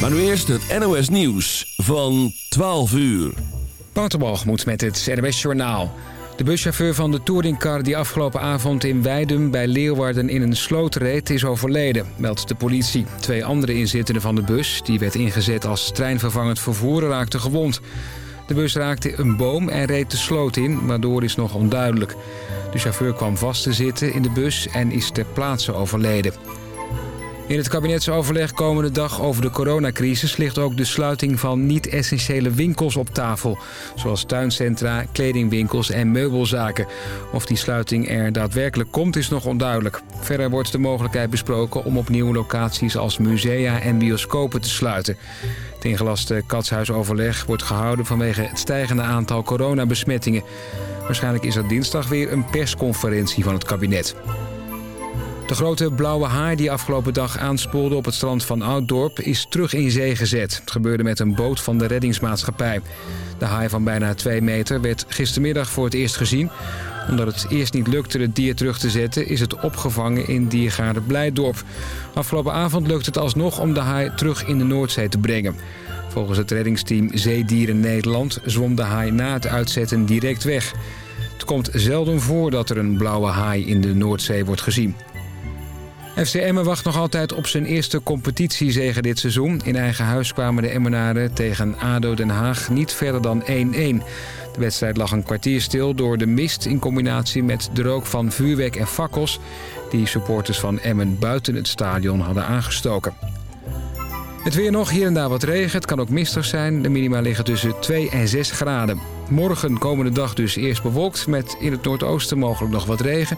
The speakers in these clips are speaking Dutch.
Maar nu eerst het NOS Nieuws van 12 uur. moet met het NOS Journaal. De buschauffeur van de touringcar die afgelopen avond in Weidum bij Leeuwarden in een sloot reed is overleden, meldt de politie. Twee andere inzittenden van de bus, die werd ingezet als treinvervangend vervoer, raakten gewond. De bus raakte een boom en reed de sloot in, waardoor is nog onduidelijk. De chauffeur kwam vast te zitten in de bus en is ter plaatse overleden. In het kabinetsoverleg komende dag over de coronacrisis... ligt ook de sluiting van niet-essentiële winkels op tafel. Zoals tuincentra, kledingwinkels en meubelzaken. Of die sluiting er daadwerkelijk komt is nog onduidelijk. Verder wordt de mogelijkheid besproken om opnieuw locaties als musea en bioscopen te sluiten. Het ingelaste katshuisoverleg wordt gehouden vanwege het stijgende aantal coronabesmettingen. Waarschijnlijk is er dinsdag weer een persconferentie van het kabinet. De grote blauwe haai die afgelopen dag aanspoelde op het strand van Ouddorp... is terug in zee gezet. Het gebeurde met een boot van de reddingsmaatschappij. De haai van bijna 2 meter werd gistermiddag voor het eerst gezien. Omdat het eerst niet lukte het dier terug te zetten... is het opgevangen in diergaarde Blijdorp. Afgelopen avond lukte het alsnog om de haai terug in de Noordzee te brengen. Volgens het reddingsteam Zeedieren Nederland zwom de haai na het uitzetten direct weg. Het komt zelden voor dat er een blauwe haai in de Noordzee wordt gezien. FC Emmen wacht nog altijd op zijn eerste competitiezege dit seizoen. In eigen huis kwamen de Emmenaren tegen ADO Den Haag niet verder dan 1-1. De wedstrijd lag een kwartier stil door de mist in combinatie met de rook van vuurwerk en fakkels... die supporters van Emmen buiten het stadion hadden aangestoken. Het weer nog, hier en daar wat regen. Het kan ook mistig zijn. De minima liggen tussen 2 en 6 graden. Morgen komende dag dus eerst bewolkt met in het noordoosten mogelijk nog wat regen.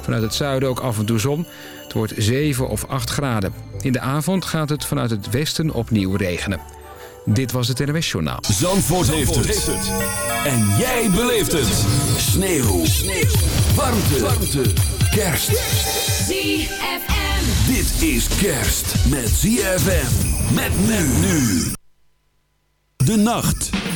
Vanuit het zuiden ook af en toe zon. Het wordt 7 of 8 graden. In de avond gaat het vanuit het westen opnieuw regenen. Dit was het NWS Journaal. Zandvoort, heeft, het. En jij beleeft het. Sneeuw. Sneeuw. Warmte. Warmte. Kerst. ZFM. Dit is kerst met ZFM. Met men nu. De nacht.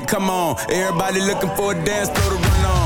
come on. Everybody looking for a dance floor to run on.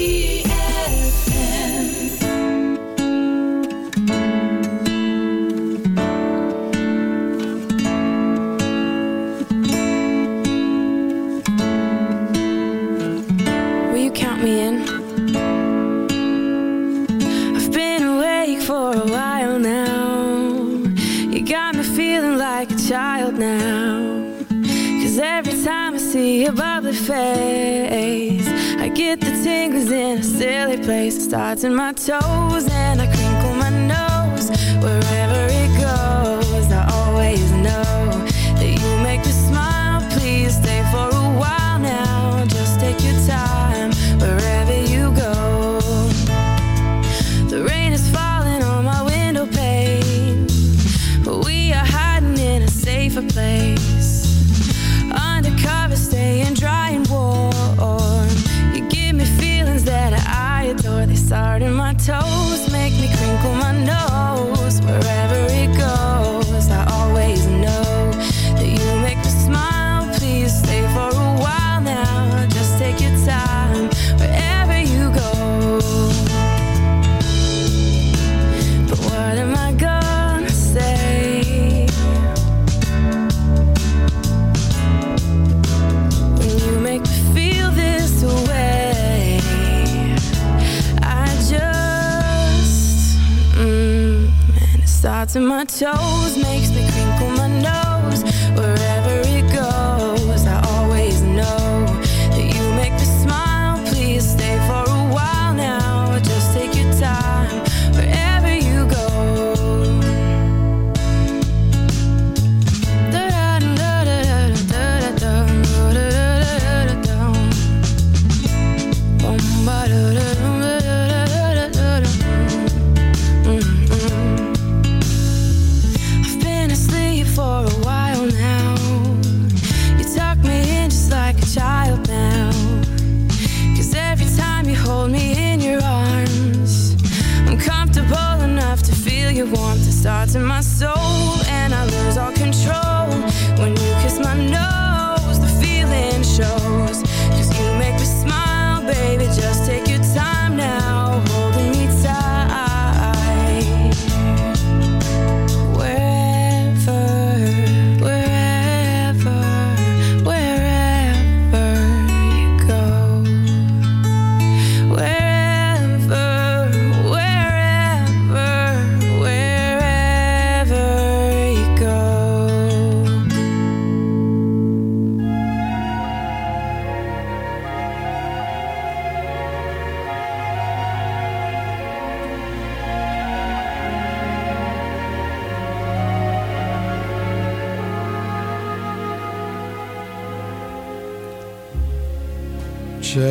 starts in my toes and I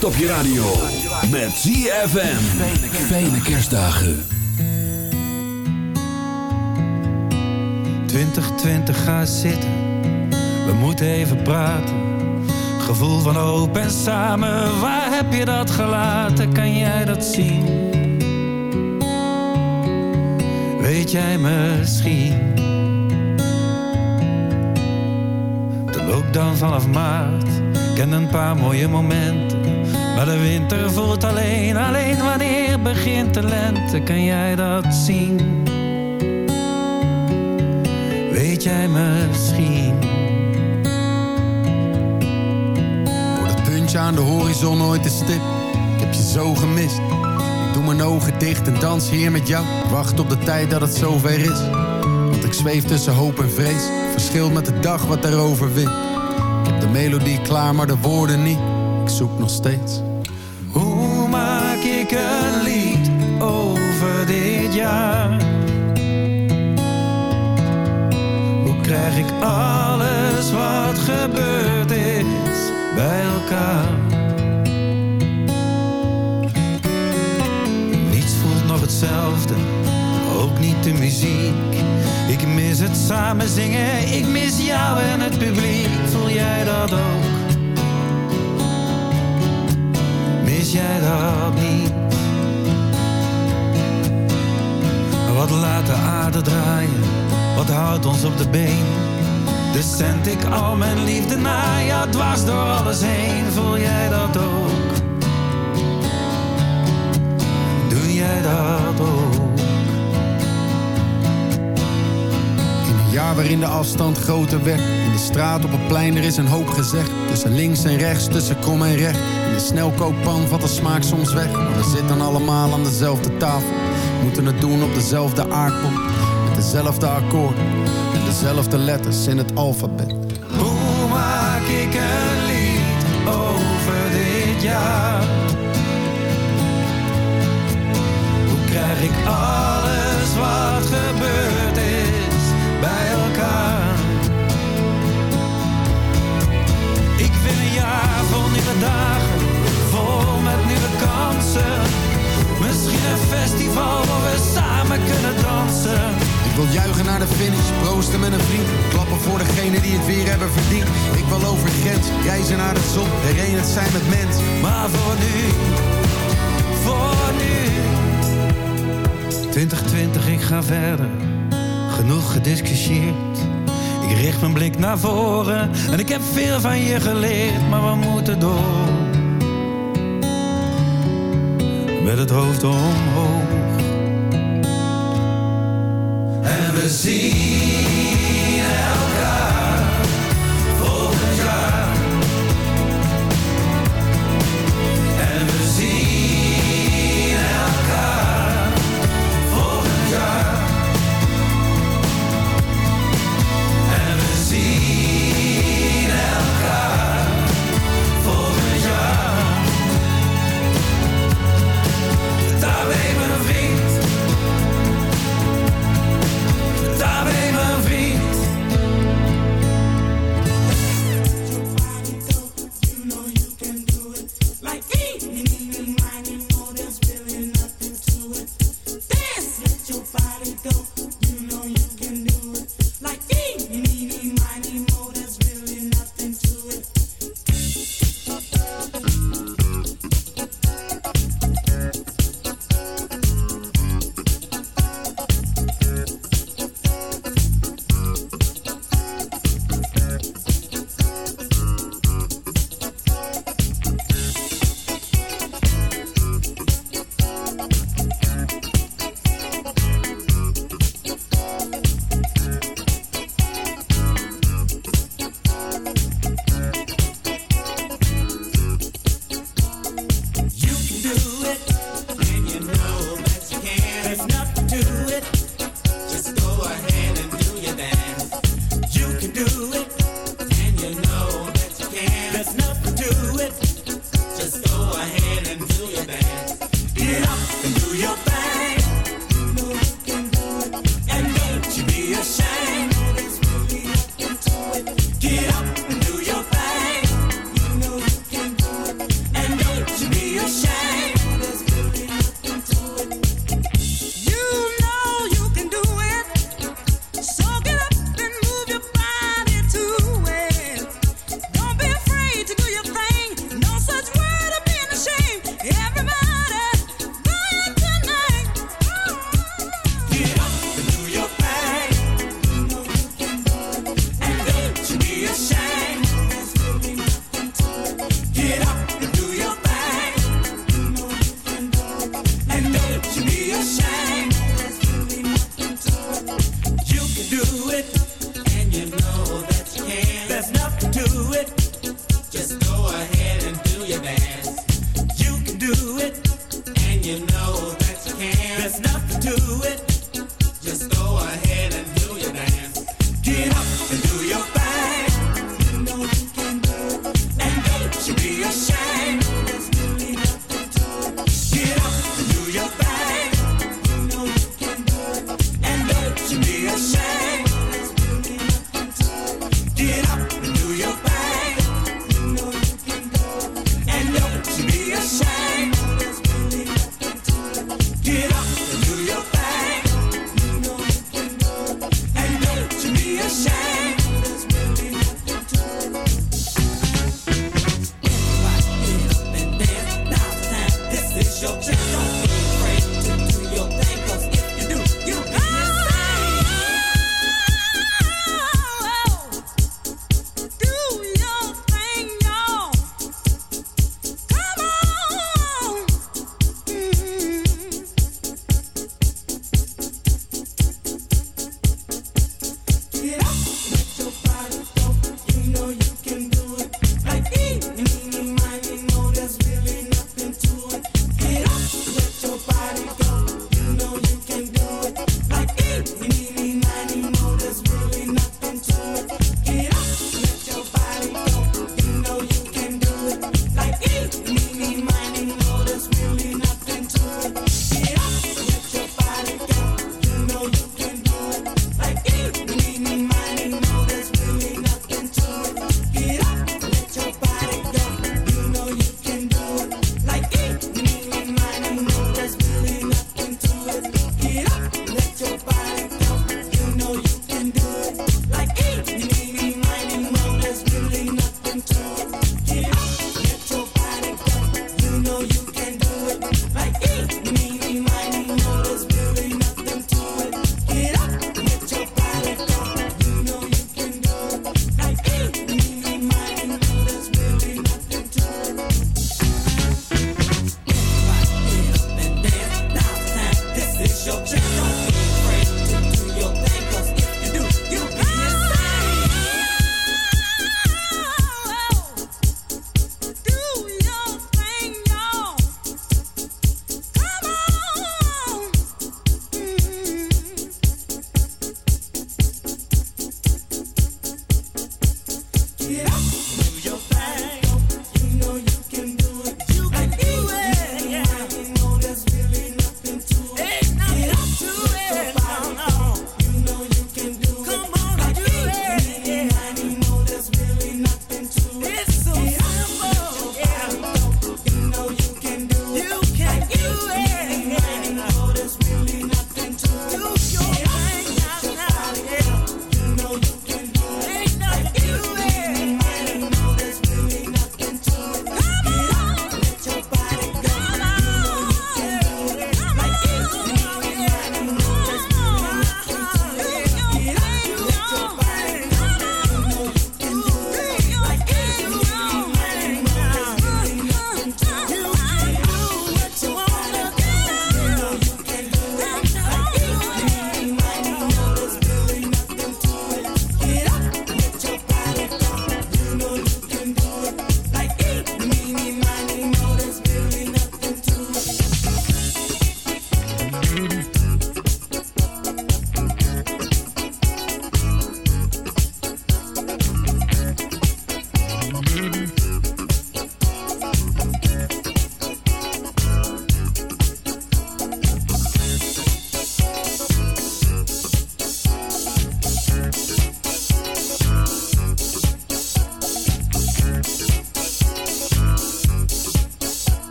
Kerst op je radio. Met ZFM. Fijne kerstdagen. 2020 ga zitten, we moeten even praten. Gevoel van hoop en samen, waar heb je dat gelaten? Kan jij dat zien? Weet jij misschien? De lockdown vanaf maart kent een paar mooie momenten. Maar de winter voelt alleen, alleen wanneer begint de lente? Kan jij dat zien? Weet jij misschien? Wordt het puntje aan de horizon ooit te stip? Ik heb je zo gemist. Ik doe mijn ogen dicht en dans hier met jou. Wacht op de tijd dat het zover is. Want ik zweef tussen hoop en vrees. Verschilt met de dag wat erover wint. Ik heb de melodie klaar, maar de woorden niet. Zoek nog steeds. Hoe maak ik een lied over dit jaar? Hoe krijg ik alles wat gebeurd is bij elkaar? Niets voelt nog hetzelfde, ook niet de muziek. Ik mis het samen zingen, ik mis jou en het publiek. Voel jij dat ook? Jij dat niet? Wat laat de aarde draaien? Wat houdt ons op de been? Dus zend ik al mijn liefde naar jou dwars door alles heen. Voel jij dat ook? Doe jij dat ook? In een jaar waarin de afstand groter werd. In de straat op het plein, er is een hoop gezegd. Tussen links en rechts, tussen krom en recht. In de snelkookpan valt de smaak soms weg. Maar we zitten allemaal aan dezelfde tafel. Moeten het doen op dezelfde aardbol. Met dezelfde akkoord. En dezelfde letters in het alfabet. Hoe maak ik een lied over dit jaar? Hoe krijg ik alles wat gebeurd nieuwe dagen, vol met nieuwe kansen. Misschien een festival waar we samen kunnen dansen. Ik wil juichen naar de finish, proosten met een vriend. Klappen voor degene die het weer hebben verdiend. Ik wil over grens, reizen naar de zon. Herenigd zijn met mens. Maar voor nu, voor nu. 2020, ik ga verder. Genoeg gediscussieerd. Ik richt mijn blik naar voren. En ik heb veel van je geleerd, maar we moeten door. Met het hoofd omhoog. En we zien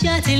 замечательно.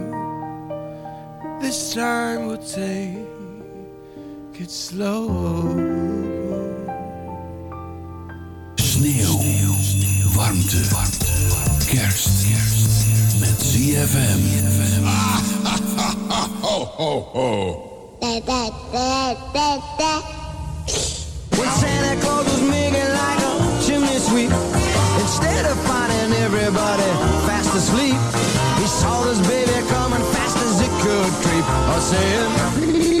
this time we'll take it slow. Sneeuw. Warmte. Warmte. Kerst. Met ZFM. Ho, ho, ho. When Santa Claus was making like a chimney sweep, are saying.